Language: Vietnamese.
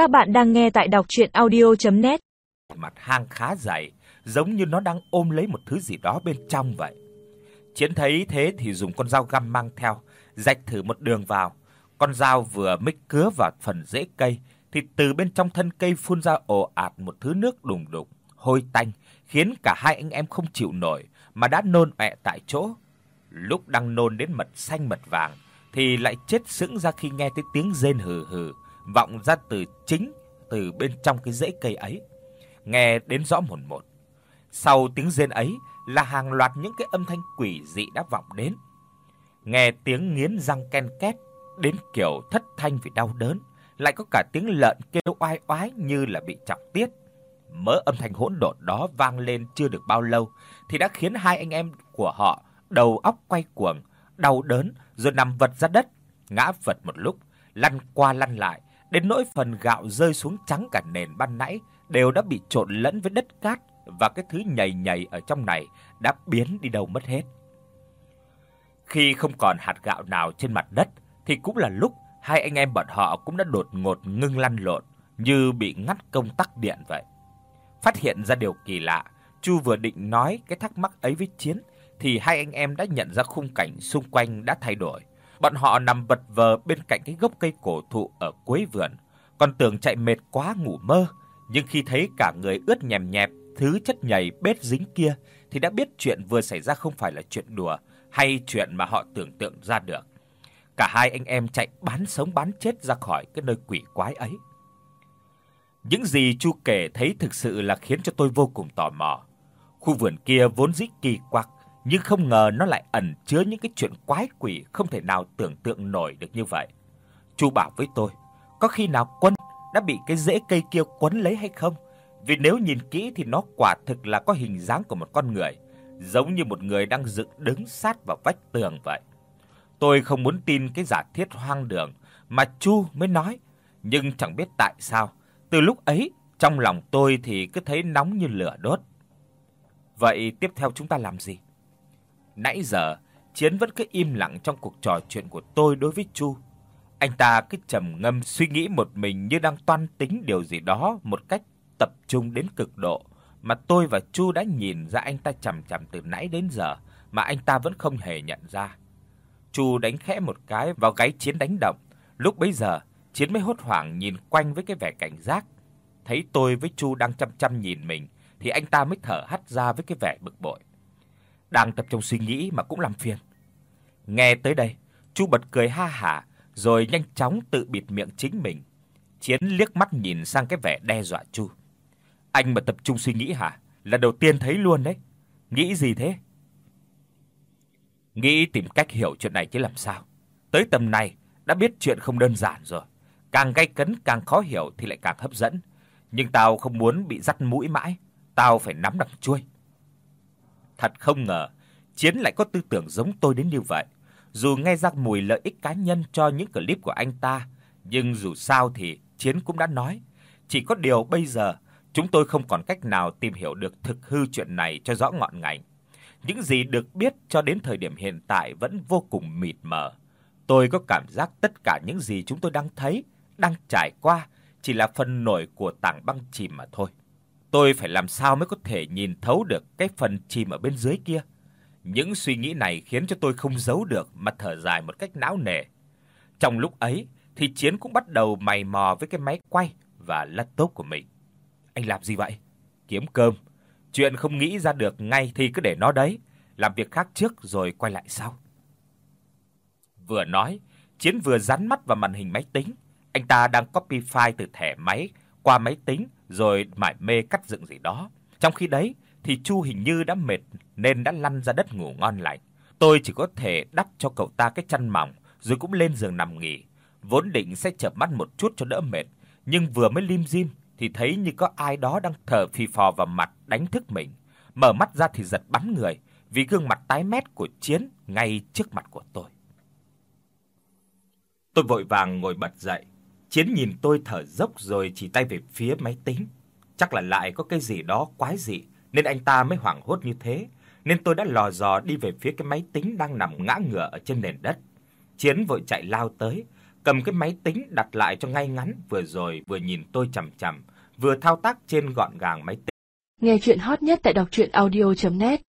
Các bạn đang nghe tại đọc audio net Mặt hang khá dày, giống như nó đang ôm lấy một thứ gì đó bên trong vậy. Chiến thấy thế thì dùng con dao găm mang theo, rạch thử một đường vào. Con dao vừa mới cứa vào phần rễ cây thì từ bên trong thân cây phun ra ồ ạt một thứ nước đùng đục, hôi tanh, khiến cả hai anh em không chịu nổi mà đã nôn ọe tại chỗ. Lúc đang nôn đến mật xanh mật vàng thì lại chết sững ra khi nghe thấy tiếng rên hừ hừ vọng ra từ chính từ bên trong cái rễ cây ấy, nghe đến rõ mồn một. Sau tiếng rên ấy là hàng loạt những cái âm thanh quỷ dị đã vọng đến. Nghe tiếng nghiến răng ken két đến kiểu thất thanh vì đau đớn, lại có cả tiếng lợn kêu oai oái như là bị chọc tiết. Mớ âm thanh hỗn độn đó vang lên chưa được bao lâu thì đã khiến hai anh em của họ đầu óc quay cuồng, đau đớn rồi nằm vật ra đất, ngã vật một lúc, lăn qua lăn lại, đến nỗi phần gạo rơi xuống trắng cả nền ban nãy đều đã bị trộn lẫn với đất cát và cái thứ nhầy nhầy ở trong này đã biến đi đâu mất hết. Khi không còn hạt gạo nào trên mặt đất thì cũng là lúc hai anh em bọn họ cũng đã đột ngột ngưng lăn lộn như bị ngắt công tắc điện vậy. Phát hiện ra điều kỳ lạ, Chu vừa định nói cái thắc mắc ấy với Chiến thì hai anh em đã nhận ra khung cảnh xung quanh đã thay đổi. Bọn họ nằm vật vờ bên cạnh cái gốc cây cổ thụ ở cuối vườn, còn tưởng chạy mệt quá ngủ mơ, nhưng khi thấy cả người ướt nhèm nhẹp, thứ chất nhầy bết dính kia thì đã biết chuyện vừa xảy ra không phải là chuyện đùa hay chuyện mà họ tưởng tượng ra được. Cả hai anh em chạy bán sống bán chết ra khỏi cái nơi quỷ quái ấy. Những gì Chu kể thấy thực sự là khiến cho tôi vô cùng tò mò. Khu vườn kia vốn dĩ kỳ quặc, nhưng không ngờ nó lại ẩn chứa những cái chuyện quái quỷ không thể nào tưởng tượng nổi được như vậy. Chu bảo với tôi, có khi nào Quân đã bị cái rễ cây kia quấn lấy hay không? Vì nếu nhìn kỹ thì nó quả thực là có hình dáng của một con người, giống như một người đang dựng đứng sát vào vách tường vậy. Tôi không muốn tin cái giả thiết hoang đường mà Chu mới nói, nhưng chẳng biết tại sao, từ lúc ấy trong lòng tôi thì cứ thấy nóng như lửa đốt. Vậy tiếp theo chúng ta làm gì? Nãy giờ, Chiến vẫn cứ im lặng trong cuộc trò chuyện của tôi đối với Chu. Anh ta cứ trầm ngâm suy nghĩ một mình như đang toan tính điều gì đó một cách tập trung đến cực độ, mà tôi và Chu đã nhìn ra anh ta chằm chằm từ nãy đến giờ mà anh ta vẫn không hề nhận ra. Chu đánh khẽ một cái vào gáy Chiến đánh động. Lúc bấy giờ, Chiến mới hốt hoảng nhìn quanh với cái vẻ cảnh giác. Thấy tôi với Chu đang chăm chăm nhìn mình thì anh ta mới thở hắt ra với cái vẻ bực bội đang tập trung suy nghĩ mà cũng làm phiền. Nghe tới đây, Chu bật cười ha hả, rồi nhanh chóng tự bịt miệng chính mình. Chiến liếc mắt nhìn sang cái vẻ đe dọa Chu. Anh mà tập trung suy nghĩ hả? Là đầu tiên thấy luôn đấy. Nghĩ gì thế? Nghĩ tìm cách hiểu chuyện này chứ làm sao. Tới tầm này đã biết chuyện không đơn giản rồi. Càng gay cấn càng khó hiểu thì lại càng hấp dẫn. Nhưng tao không muốn bị dắt mũi mãi, tao phải nắm đằng chuôi. Thật không ngờ, Chiến lại có tư tưởng giống tôi đến như vậy. Dù nghe ra mùi lợi ích cá nhân cho những clip của anh ta, nhưng dù sao thì Chiến cũng đã nói, chỉ có điều bây giờ chúng tôi không còn cách nào tìm hiểu được thực hư chuyện này cho rõ ngọn ngành. Những gì được biết cho đến thời điểm hiện tại vẫn vô cùng mịt mờ. Tôi có cảm giác tất cả những gì chúng tôi đang thấy, đang trải qua chỉ là phần nổi của tảng băng chìm mà thôi. Tôi phải làm sao mới có thể nhìn thấu được cái phần chìm ở bên dưới kia? Những suy nghĩ này khiến cho tôi không giấu được mà thở dài một cách não nề. Trong lúc ấy thì Chiến cũng bắt đầu mày mò với cái máy quay và laptop của mình. Anh làm gì vậy? Kiếm cơm. Chuyện không nghĩ ra được ngay thì cứ để nó đấy, làm việc khác trước rồi quay lại sau. Vừa nói, Chiến vừa dán mắt vào màn hình máy tính. Anh ta đang copy file từ thẻ máy qua máy tính rồi mải mê cắt dựng gì đó. Trong khi đấy thì Chu hình như đã mệt nên đã lăn ra đất ngủ ngon lành. Tôi chỉ có thể đắp cho cậu ta cái chăn mỏng rồi cũng lên giường nằm nghỉ. Vốn định sẽ chợp mắt một chút cho đỡ mệt, nhưng vừa mới lim dim thì thấy như có ai đó đang thở phì phò vào mặt đánh thức mình. Mở mắt ra thì giật bắn người vì gương mặt tái mét của Chiến ngay trước mặt của tôi. Tôi vội vàng ngồi bật dậy, Chiến nhìn tôi thở dốc rồi chỉ tay về phía máy tính. Chắc là lại có cái gì đó quái dị nên anh ta mới hoảng hốt như thế, nên tôi đã lò dò đi về phía cái máy tính đang nằm ngã ngửa ở trên nền đất. Chiến vội chạy lao tới, cầm cái máy tính đặt lại cho ngay ngắn, vừa rồi vừa nhìn tôi chằm chằm, vừa thao tác trên gọn gàng máy tính. Nghe truyện hot nhất tại doctruyenaudio.net